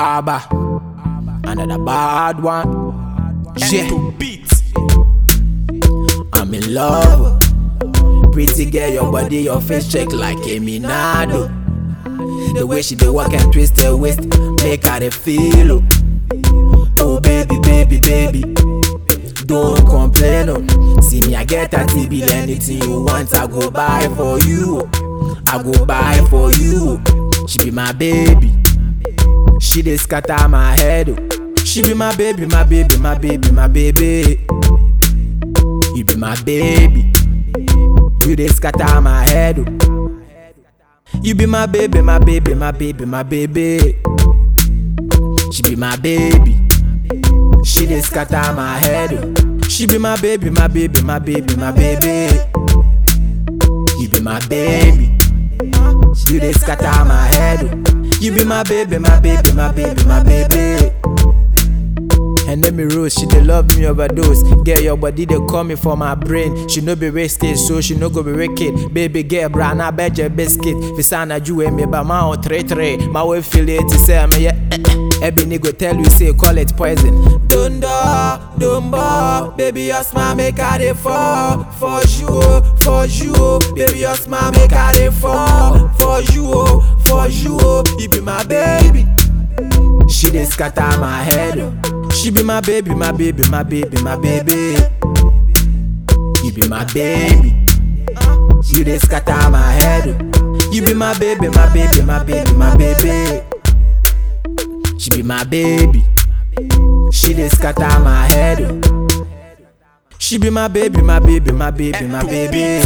Abba, another bad one. Yeah. I'm in love. Pretty girl, your body, your face check like a Minado. The way she do walk and twist her waist, make her feel. Oh, oh baby, baby, baby, don't complain. Oh. See me, I get a TB, anything you want, I go buy for you. oh. I go buy for you. oh. She be my baby. She dey scatter my head. Oh. She be my baby, my baby, my baby, my baby. You be my baby. You dey scatter my head. Oh. You be my baby, my baby, my baby, my baby. She be my baby. She dey scatter my head. Oh. She be my baby, my baby, my baby, my baby. You be my baby. You dey scatter my head. Oh. You be my baby, my baby, my baby, my baby. And then me rose, she dey love me overdose. Get your body, they call me for my brain. She no be wasted, so she no go be wicked. Baby girl, bra, I bet your biscuit. Fisana you and me, but my own three three. My way feel it to say me yeah. eh, eh. Every nigga tell you say call it poison. Dunda, dumba, baby your smile make I dey fall for you, for you. Baby your smile make I dey fall for you, for you. Oh. You be my baby. She dey scatter my head. oh. She be my baby, my baby, my baby, my baby. You be my baby. You dey scatter my head. oh. You be my baby, my baby, my baby, my baby. She be my baby. She dey scatter my head. oh. She be my baby, my baby, my baby, my baby.